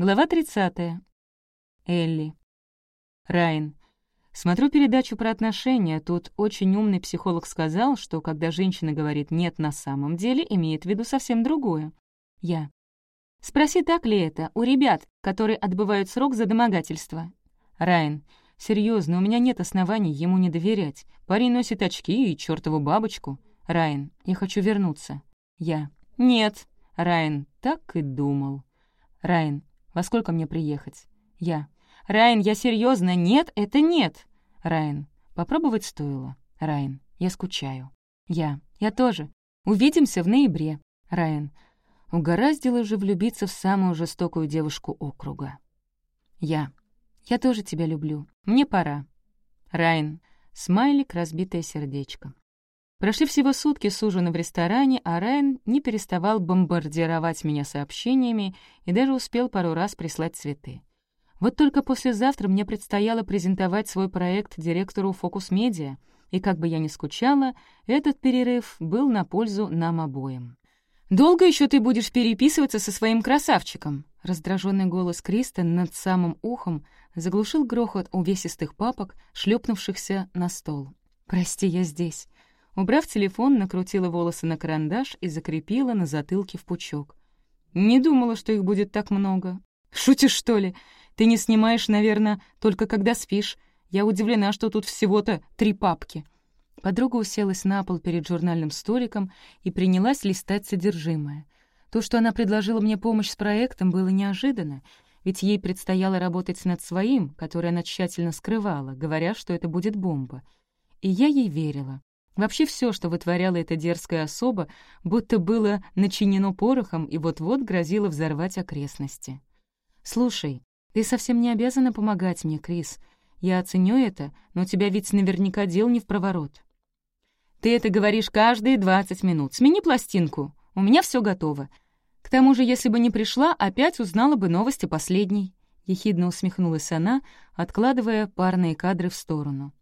Глава 30. Элли. Райан. Смотрю передачу про отношения. Тут очень умный психолог сказал, что когда женщина говорит «нет» на самом деле, имеет в виду совсем другое. Я. Спроси, так ли это у ребят, которые отбывают срок за домогательство. Райан. Серьезно, у меня нет оснований ему не доверять. Парень носит очки и чертову бабочку. Райан. Я хочу вернуться. Я. Нет. Райан. Так и думал. Райан. Во сколько мне приехать? Я. Райан, я серьезно, нет, это нет. Райан. Попробовать стоило. Райан. Я скучаю. Я. Я тоже. Увидимся в ноябре. Райан. Угораздило же влюбиться в самую жестокую девушку округа. Я. Я тоже тебя люблю. Мне пора. Райан. Смайлик, разбитое сердечко. Прошли всего сутки с ужина в ресторане, а Райан не переставал бомбардировать меня сообщениями и даже успел пару раз прислать цветы. Вот только послезавтра мне предстояло презентовать свой проект директору «Фокус Медиа», и как бы я ни скучала, этот перерыв был на пользу нам обоим. «Долго еще ты будешь переписываться со своим красавчиком?» Раздраженный голос Кристен над самым ухом заглушил грохот увесистых папок, шлепнувшихся на стол. «Прости, я здесь». Убрав телефон, накрутила волосы на карандаш и закрепила на затылке в пучок. «Не думала, что их будет так много». «Шутишь, что ли? Ты не снимаешь, наверное, только когда спишь. Я удивлена, что тут всего-то три папки». Подруга уселась на пол перед журнальным столиком и принялась листать содержимое. То, что она предложила мне помощь с проектом, было неожиданно, ведь ей предстояло работать над своим, который она тщательно скрывала, говоря, что это будет бомба. И я ей верила. Вообще все, что вытворяла эта дерзкая особа, будто было начинено порохом и вот-вот грозило взорвать окрестности. «Слушай, ты совсем не обязана помогать мне, Крис. Я оценю это, но у тебя ведь наверняка дел не в проворот. Ты это говоришь каждые двадцать минут. Смени пластинку. У меня все готово. К тому же, если бы не пришла, опять узнала бы новости последней». Ехидно усмехнулась она, откладывая парные кадры в сторону.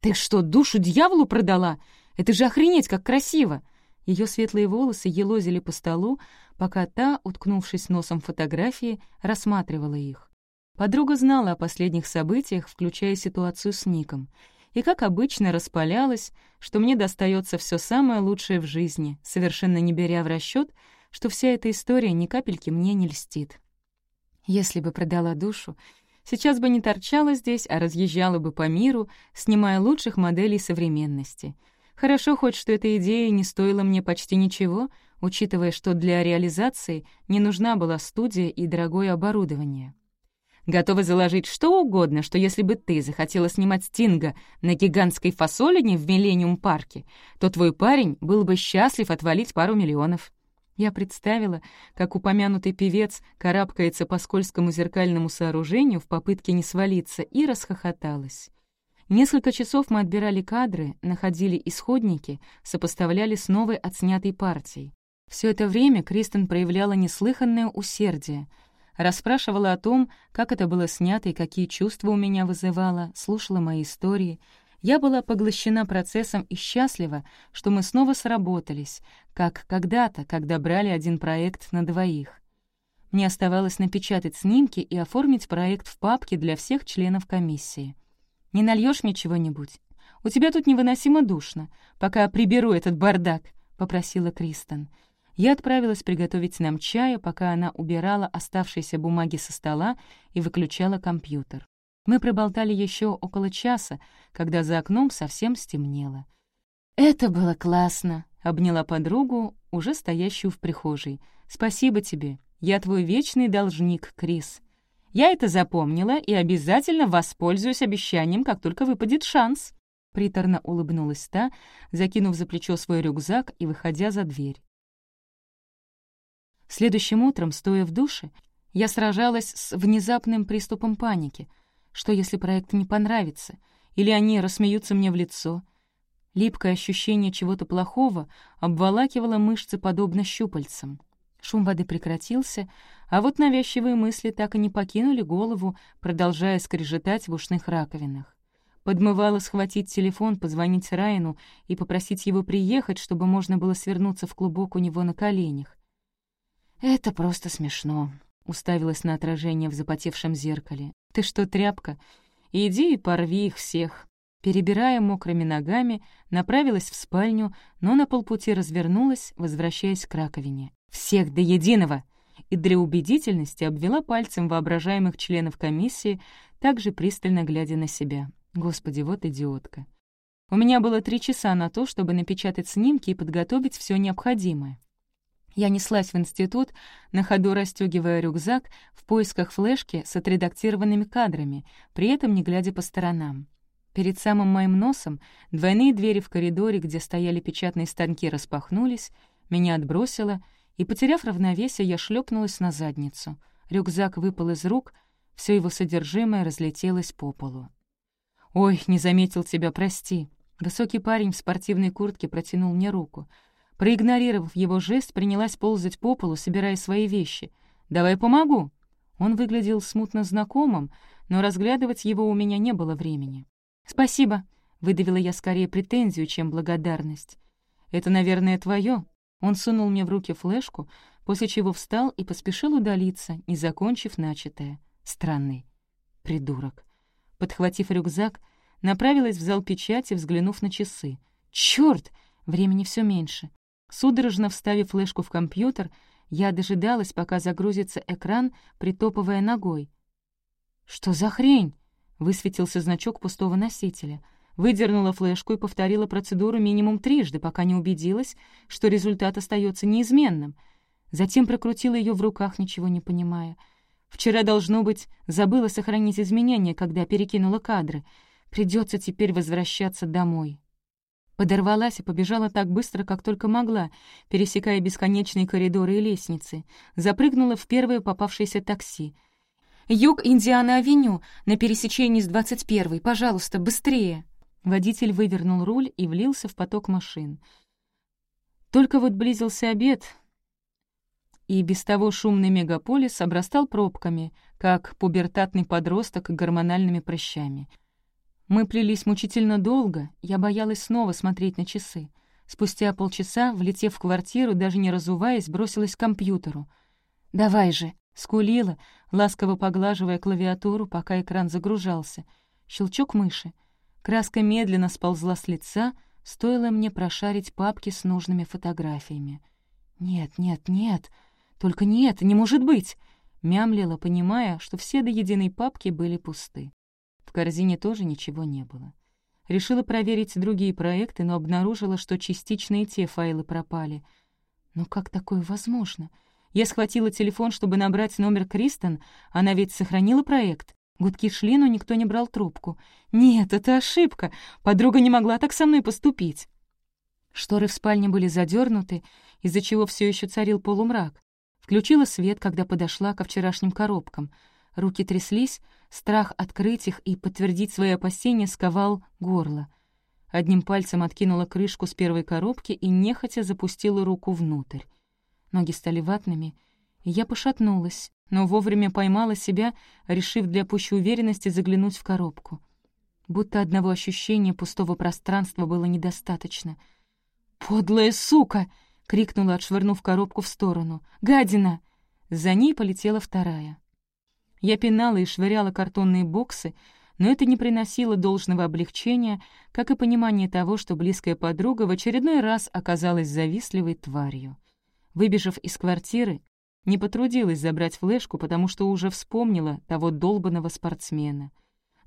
«Ты что, душу дьяволу продала? Это же охренеть, как красиво!» Ее светлые волосы елозили по столу, пока та, уткнувшись носом в фотографии, рассматривала их. Подруга знала о последних событиях, включая ситуацию с Ником, и, как обычно, распалялась, что мне достается все самое лучшее в жизни, совершенно не беря в расчет, что вся эта история ни капельки мне не льстит. Если бы продала душу, сейчас бы не торчала здесь, а разъезжала бы по миру, снимая лучших моделей современности. Хорошо хоть, что эта идея не стоила мне почти ничего, учитывая, что для реализации не нужна была студия и дорогое оборудование. Готова заложить что угодно, что если бы ты захотела снимать Стинга на гигантской фасолине в Миллениум-парке, то твой парень был бы счастлив отвалить пару миллионов. Я представила, как упомянутый певец карабкается по скользкому зеркальному сооружению в попытке не свалиться, и расхохоталась. Несколько часов мы отбирали кадры, находили исходники, сопоставляли с новой отснятой партией. Все это время Кристен проявляла неслыханное усердие, расспрашивала о том, как это было снято и какие чувства у меня вызывало, слушала мои истории — я была поглощена процессом и счастлива, что мы снова сработались, как когда-то, когда брали один проект на двоих. Мне оставалось напечатать снимки и оформить проект в папке для всех членов комиссии. «Не нальешь мне чего-нибудь? У тебя тут невыносимо душно, пока приберу этот бардак», — попросила Кристен. Я отправилась приготовить нам чая, пока она убирала оставшиеся бумаги со стола и выключала компьютер. Мы проболтали еще около часа, когда за окном совсем стемнело. «Это было классно», — обняла подругу, уже стоящую в прихожей. «Спасибо тебе. Я твой вечный должник, Крис. Я это запомнила и обязательно воспользуюсь обещанием, как только выпадет шанс». Приторно улыбнулась та, закинув за плечо свой рюкзак и выходя за дверь. Следующим утром, стоя в душе, я сражалась с внезапным приступом паники — что, если проект не понравится? Или они рассмеются мне в лицо? Липкое ощущение чего-то плохого обволакивало мышцы подобно щупальцам. Шум воды прекратился, а вот навязчивые мысли так и не покинули голову, продолжая скрежетать в ушных раковинах. Подмывала схватить телефон, позвонить Райану и попросить его приехать, чтобы можно было свернуться в клубок у него на коленях. «Это просто смешно», уставилась на отражение в запотевшем зеркале. «Ты что, тряпка? Иди и порви их всех». Перебирая мокрыми ногами, направилась в спальню, но на полпути развернулась, возвращаясь к раковине. «Всех до единого!» И для убедительности обвела пальцем воображаемых членов комиссии, также пристально глядя на себя. Господи, вот идиотка. У меня было три часа на то, чтобы напечатать снимки и подготовить все необходимое. Я неслась в институт, на ходу расстегивая рюкзак в поисках флешки с отредактированными кадрами, при этом не глядя по сторонам. Перед самым моим носом двойные двери в коридоре, где стояли печатные станки, распахнулись, меня отбросило, и, потеряв равновесие, я шлепнулась на задницу. Рюкзак выпал из рук, все его содержимое разлетелось по полу. «Ой, не заметил тебя, прости». Высокий парень в спортивной куртке протянул мне руку — Проигнорировав его жест, принялась ползать по полу, собирая свои вещи. «Давай помогу!» Он выглядел смутно знакомым, но разглядывать его у меня не было времени. «Спасибо», — выдавила я скорее претензию, чем благодарность. «Это, наверное, твое. Он сунул мне в руки флешку, после чего встал и поспешил удалиться, не закончив начатое. Странный придурок. Подхватив рюкзак, направилась в зал печати, взглянув на часы. «Чёрт! Времени все меньше. Судорожно вставив флешку в компьютер, я дожидалась, пока загрузится экран, притопывая ногой. «Что за хрень?» — высветился значок пустого носителя. Выдернула флешку и повторила процедуру минимум трижды, пока не убедилась, что результат остается неизменным. Затем прокрутила ее в руках, ничего не понимая. Вчера, должно быть, забыла сохранить изменения, когда перекинула кадры. Придется теперь возвращаться домой. Подорвалась и побежала так быстро, как только могла, пересекая бесконечные коридоры и лестницы. Запрыгнула в первое попавшееся такси. «Юг Индиана-авеню, на пересечении с 21-й, пожалуйста, быстрее!» Водитель вывернул руль и влился в поток машин. Только вот близился обед, и без того шумный мегаполис обрастал пробками, как пубертатный подросток гормональными прыщами — мы плелись мучительно долго, я боялась снова смотреть на часы. Спустя полчаса, влетев в квартиру, даже не разуваясь, бросилась к компьютеру. «Давай же!» — скулила, ласково поглаживая клавиатуру, пока экран загружался. Щелчок мыши. Краска медленно сползла с лица, стоило мне прошарить папки с нужными фотографиями. «Нет, нет, нет! Только нет, не может быть!» Мямлила, понимая, что все до единой папки были пусты. Корзине тоже ничего не было. Решила проверить другие проекты, но обнаружила, что частично и те файлы пропали. Но как такое возможно? Я схватила телефон, чтобы набрать номер Кристен, она ведь сохранила проект. Гудки шли, но никто не брал трубку. Нет, это ошибка. Подруга не могла так со мной поступить. Шторы в спальне были задернуты, из-за чего все еще царил полумрак. Включила свет, когда подошла ко вчерашним коробкам. Руки тряслись, Страх открыть их и подтвердить свои опасения сковал горло. Одним пальцем откинула крышку с первой коробки и нехотя запустила руку внутрь. Ноги стали ватными, и я пошатнулась, но вовремя поймала себя, решив для пущей уверенности заглянуть в коробку. Будто одного ощущения пустого пространства было недостаточно. «Подлая сука!» — крикнула, отшвырнув коробку в сторону. «Гадина!» За ней полетела вторая. Я пинала и швыряла картонные боксы, но это не приносило должного облегчения, как и понимание того, что близкая подруга в очередной раз оказалась завистливой тварью. Выбежав из квартиры, не потрудилась забрать флешку, потому что уже вспомнила того долбанного спортсмена.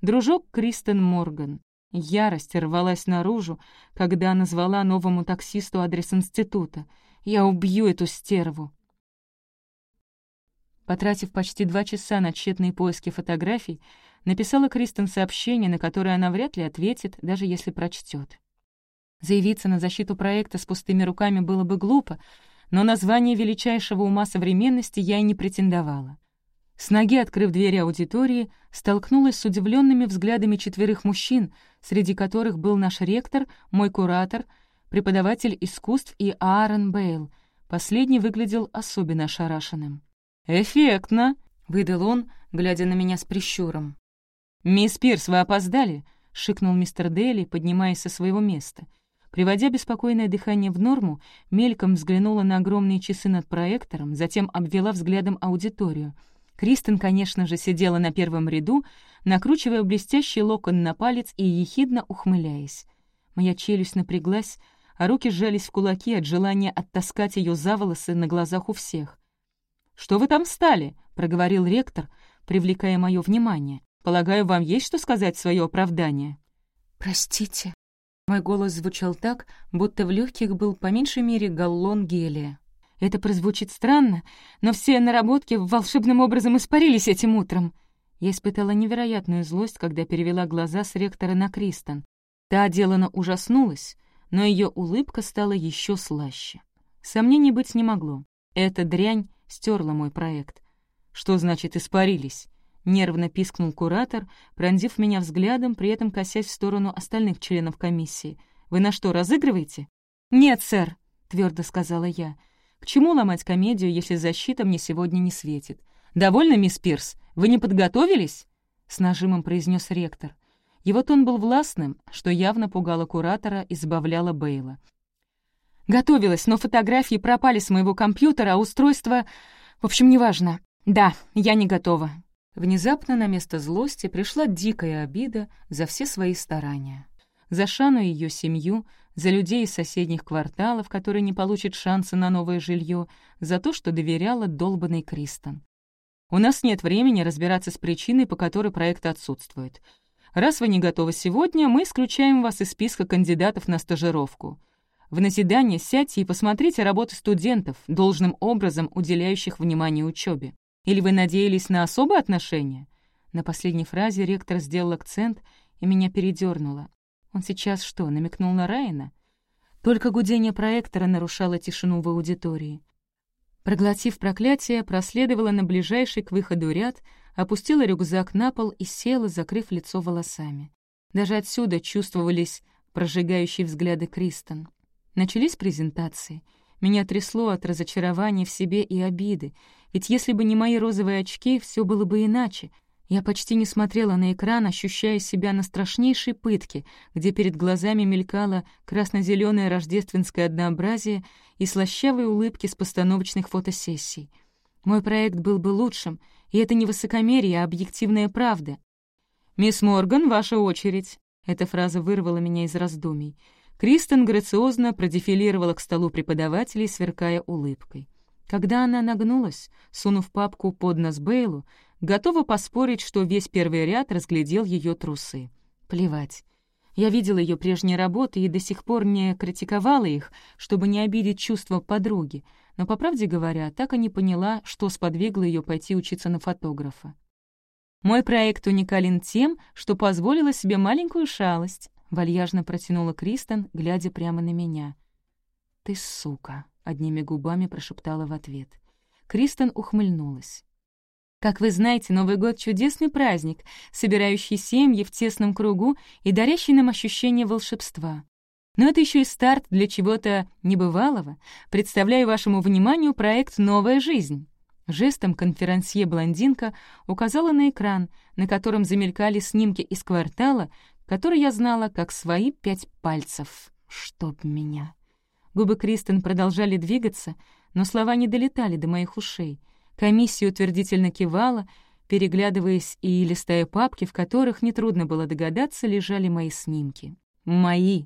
Дружок Кристен Морган. Ярость рвалась наружу, когда назвала новому таксисту адрес института. «Я убью эту стерву!» Потратив почти два часа на тщетные поиски фотографий, написала Кристен сообщение, на которое она вряд ли ответит, даже если прочтет. Заявиться на защиту проекта с пустыми руками было бы глупо, но название величайшего ума современности я и не претендовала. С ноги, открыв двери аудитории, столкнулась с удивленными взглядами четверых мужчин, среди которых был наш ректор, мой куратор, преподаватель искусств и Аарон Бейл. Последний выглядел особенно ошарашенным. «Эффектно», — выдал он, глядя на меня с прищуром. «Мисс Пирс, вы опоздали?» — шикнул мистер Дели, поднимаясь со своего места. Приводя беспокойное дыхание в норму, мельком взглянула на огромные часы над проектором, затем обвела взглядом аудиторию. Кристен, конечно же, сидела на первом ряду, накручивая блестящий локон на палец и ехидно ухмыляясь. Моя челюсть напряглась, а руки сжались в кулаки от желания оттаскать ее за волосы на глазах у всех. «Что вы там встали?» — проговорил ректор, привлекая мое внимание. «Полагаю, вам есть что сказать в свое оправдание?» «Простите», мой голос звучал так, будто в легких был по меньшей мере галлон гелия. Это прозвучит странно, но все наработки волшебным образом испарились этим утром. Я испытала невероятную злость, когда перевела глаза с ректора на Кристен. Та делано ужаснулась, но ее улыбка стала еще слаще. Сомнений быть не могло. Эта дрянь стерла мой проект. Что значит «испарились»? — нервно пискнул куратор, пронзив меня взглядом, при этом косясь в сторону остальных членов комиссии. «Вы на что, разыгрываете?» «Нет, сэр», — твердо сказала я. «К чему ломать комедию, если защита мне сегодня не светит?» «Довольно, мисс Пирс? Вы не подготовились?» — с нажимом произнес ректор. Его тон был властным, что явно пугало куратора и забавляло Бейла. «Готовилась, но фотографии пропали с моего компьютера, а устройство... В общем, неважно. Да, я не готова. Внезапно на место злости пришла дикая обида за все свои старания. За Шану и ее семью, за людей из соседних кварталов, которые не получат шанса на новое жилье, за то, что доверяла долбанный Кристен. У нас нет времени разбираться с причиной, по которой проект отсутствует. Раз вы не готовы сегодня, мы исключаем вас из списка кандидатов на стажировку. В назидание сядьте и посмотрите работы студентов, должным образом уделяющих внимание учебе. Или вы надеялись на особые отношения?» На последней фразе ректор сделал акцент, и меня передернуло. Он сейчас что, намекнул на Райана? Только гудение проектора нарушало тишину в аудитории. Проглотив проклятие, проследовала на ближайший к выходу ряд, опустила рюкзак на пол и села, закрыв лицо волосами. Даже отсюда чувствовались прожигающие взгляды Кристен. Начались презентации. Меня трясло от разочарования в себе и обиды, ведь если бы не мои розовые очки, все было бы иначе. Я почти не смотрела на экран, ощущая себя на страшнейшей пытке, где перед глазами мелькало красно-зелёное рождественское однообразие и слащавые улыбки с постановочных фотосессий. Мой проект был бы лучшим, и это не высокомерие, а объективная правда. «Мисс Морган, ваша очередь!» Эта фраза вырвала меня из раздумий. Кристен грациозно продефилировала к столу преподавателей, сверкая улыбкой. Когда она нагнулась, сунув папку под нос Бейлу, готова поспорить, что весь первый ряд разглядел ее трусы. Плевать. Я видела ее прежние работы и до сих пор не критиковала их, чтобы не обидеть чувства подруги, но, по правде говоря, так и не поняла, что сподвигло ее пойти учиться на фотографа. «Мой проект уникален тем, что позволила себе маленькую шалость», — вальяжно протянула Кристен, глядя прямо на меня. «Ты сука», — одними губами прошептала в ответ. Кристен ухмыльнулась. «Как вы знаете, Новый год — чудесный праздник, собирающий семьи в тесном кругу и дарящий нам ощущение волшебства. Но это еще и старт для чего-то небывалого. Представляю вашему вниманию проект «Новая жизнь». Жестом конферансье-блондинка указала на экран, на котором замелькали снимки из квартала, который я знала как свои пять пальцев. Чтоб меня. Губы Кристен продолжали двигаться, но слова не долетали до моих ушей. Комиссия утвердительно кивала, переглядываясь и листая папки, в которых, нетрудно было догадаться, лежали мои снимки. Мои.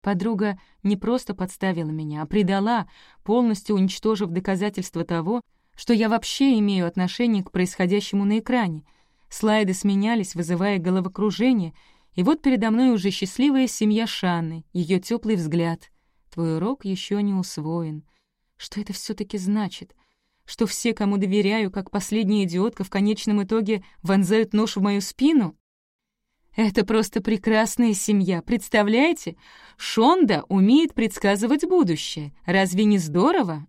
Подруга не просто подставила меня, а предала, полностью уничтожив доказательства того, что я вообще имею отношение к происходящему на экране. Слайды сменялись, вызывая головокружение, и вот передо мной уже счастливая семья Шанны, ее теплый взгляд, Твой урок еще не усвоен. Что это все таки значит? Что все, кому доверяю, как последняя идиотка, в конечном итоге вонзают нож в мою спину? Это просто прекрасная семья, представляете? Шонда умеет предсказывать будущее. Разве не здорово?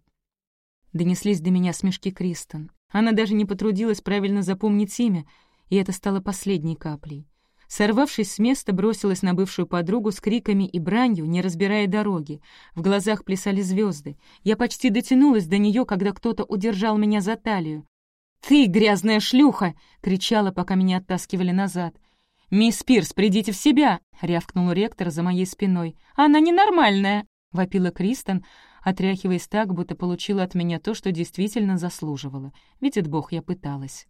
Донеслись до меня смешки Кристен. Она даже не потрудилась правильно запомнить имя, и это стало последней каплей. Сорвавшись с места, бросилась на бывшую подругу с криками и бранью, не разбирая дороги. В глазах плясали звезды. Я почти дотянулась до нее, когда кто-то удержал меня за талию. «Ты, грязная шлюха!» — кричала, пока меня оттаскивали назад. «Мисс Пирс, придите в себя!» — рявкнул ректор за моей спиной. «Она ненормальная!» — вопила Кристен, отряхиваясь так, будто получила от меня то, что действительно заслуживала. Видит Бог, я пыталась.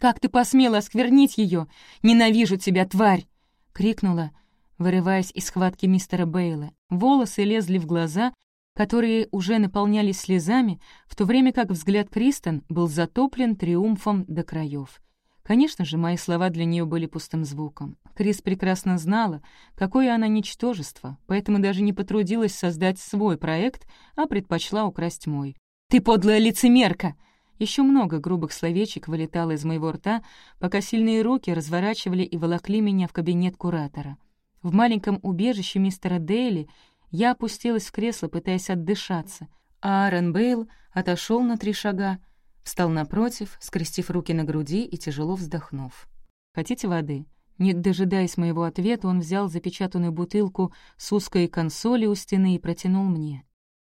«Как ты посмела осквернить ее? Ненавижу тебя, тварь!» — крикнула, вырываясь из схватки мистера Бейла. Волосы лезли в глаза, которые уже наполнялись слезами, в то время как взгляд Кристен был затоплен триумфом до краев. Конечно же, мои слова для нее были пустым звуком. Крис прекрасно знала, какое она ничтожество, поэтому даже не потрудилась создать свой проект, а предпочла украсть мой. «Ты подлая лицемерка!» Еще много грубых словечек вылетало из моего рта, пока сильные руки разворачивали и волокли меня в кабинет куратора. В маленьком убежище мистера Дейли я опустилась в кресло, пытаясь отдышаться, а Аарон Бейл отошел на три шага, встал напротив, скрестив руки на груди и тяжело вздохнув. «Хотите воды?» Не дожидаясь моего ответа, он взял запечатанную бутылку с узкой консоли у стены и протянул мне.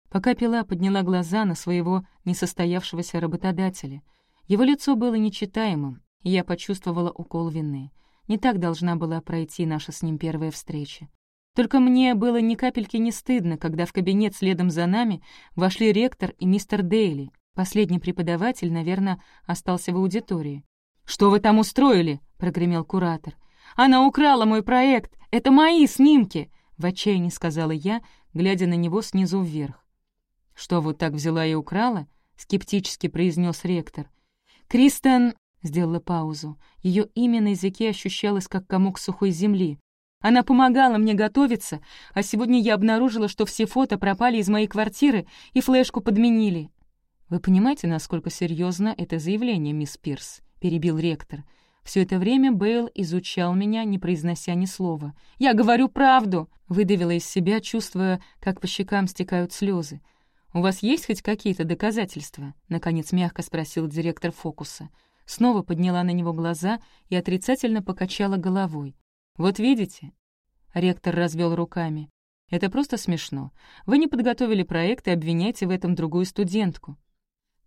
Пока пила, подняла глаза на своего несостоявшегося работодателя. Его лицо было нечитаемым, и я почувствовала укол вины. Не так должна была пройти наша с ним первая встреча. Только мне было ни капельки не стыдно, когда в кабинет следом за нами вошли ректор и мистер Дейли. Последний преподаватель, наверное, остался в аудитории. «Что вы там устроили?» — прогремел куратор. «Она украла мой проект! Это мои снимки!» — в отчаянии сказала я, глядя на него снизу вверх. «Что, вот так взяла и украла?» — скептически произнес ректор. «Кристен...» — сделала паузу. Ее имя на языке ощущалось, как комок сухой земли. Она помогала мне готовиться, а сегодня я обнаружила, что все фото пропали из моей квартиры и флешку подменили. «Вы понимаете, насколько серьезно это заявление, мисс Пирс?» — перебил ректор. Все это время Бейл изучал меня, не произнося ни слова. «Я говорю правду!» — выдавила из себя, чувствуя, как по щекам стекают слезы. «У вас есть хоть какие-то доказательства?» — наконец мягко спросил директор фокуса. Снова подняла на него глаза и отрицательно покачала головой. «Вот видите?» Ректор развел руками. «Это просто смешно. Вы не подготовили проект и обвиняете в этом другую студентку.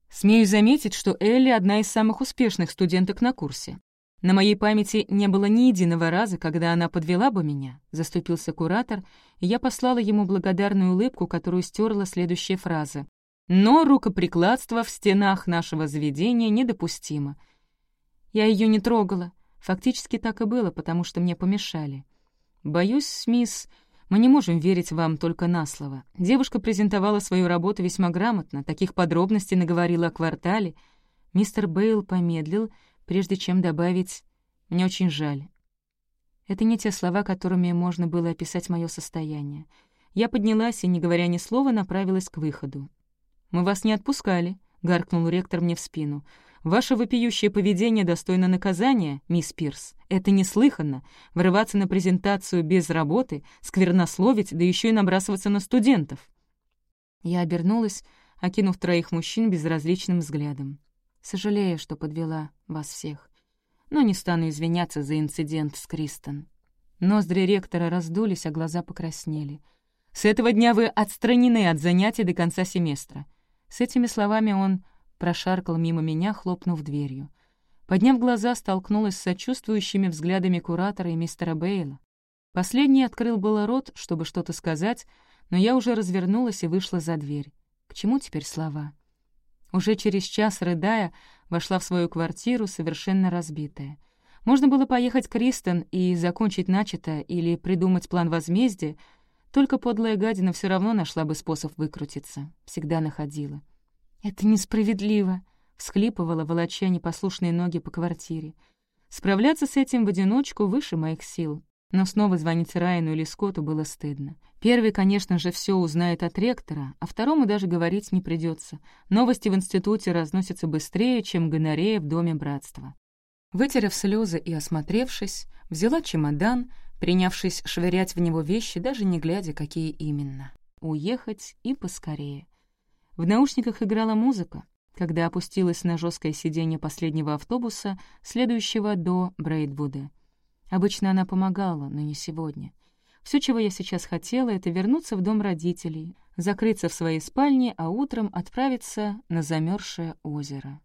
Смею заметить, что Элли — одна из самых успешных студенток на курсе. На моей памяти не было ни единого раза, когда она подвела бы меня», — заступился куратор, и я послала ему благодарную улыбку, которую стерла следующая фраза. «Но рукоприкладство в стенах нашего заведения недопустимо». Я ее не трогала, Фактически так и было, потому что мне помешали. «Боюсь, мисс, мы не можем верить вам только на слово. Девушка презентовала свою работу весьма грамотно, таких подробностей наговорила о квартале». Мистер Бейл помедлил, прежде чем добавить «Мне очень жаль». Это не те слова, которыми можно было описать мое состояние. Я поднялась и, не говоря ни слова, направилась к выходу. «Мы вас не отпускали», — гаркнул ректор мне в спину. Ваше вопиющее поведение достойно наказания, мисс Пирс. Это неслыханно — врываться на презентацию без работы, сквернословить, да еще и набрасываться на студентов. Я обернулась, окинув троих мужчин безразличным взглядом. Сожалею, что подвела вас всех. Но не стану извиняться за инцидент с Кристен. Ноздри ректора раздулись, а глаза покраснели. «С этого дня вы отстранены от занятий до конца семестра». С этими словами он прошаркал мимо меня, хлопнув дверью. Подняв глаза, столкнулась с сочувствующими взглядами куратора и мистера Бейла. Последний открыл было рот, чтобы что-то сказать, но я уже развернулась и вышла за дверь. К чему теперь слова? Уже через час, рыдая, вошла в свою квартиру, совершенно разбитая. Можно было поехать к Кристен и закончить начатое или придумать план возмездия, только подлая гадина все равно нашла бы способ выкрутиться. Всегда находила. «Это несправедливо», — всхлипывала, волоча непослушные ноги по квартире. Справляться с этим в одиночку выше моих сил. Но снова звонить Райану или Скотту было стыдно. Первый, конечно же, все узнает от ректора, а второму даже говорить не придется. Новости в институте разносятся быстрее, чем гонорея в доме братства. Вытерев слезы и осмотревшись, взяла чемодан, принявшись швырять в него вещи, даже не глядя, какие именно. Уехать и поскорее. В наушниках играла музыка, когда опустилась на жесткое сиденье последнего автобуса, следующего до Брейдвуда. Обычно она помогала, но не сегодня. Все, чего я сейчас хотела, это вернуться в дом родителей, закрыться в своей спальне, а утром отправиться на замерзшее озеро.